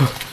Фух.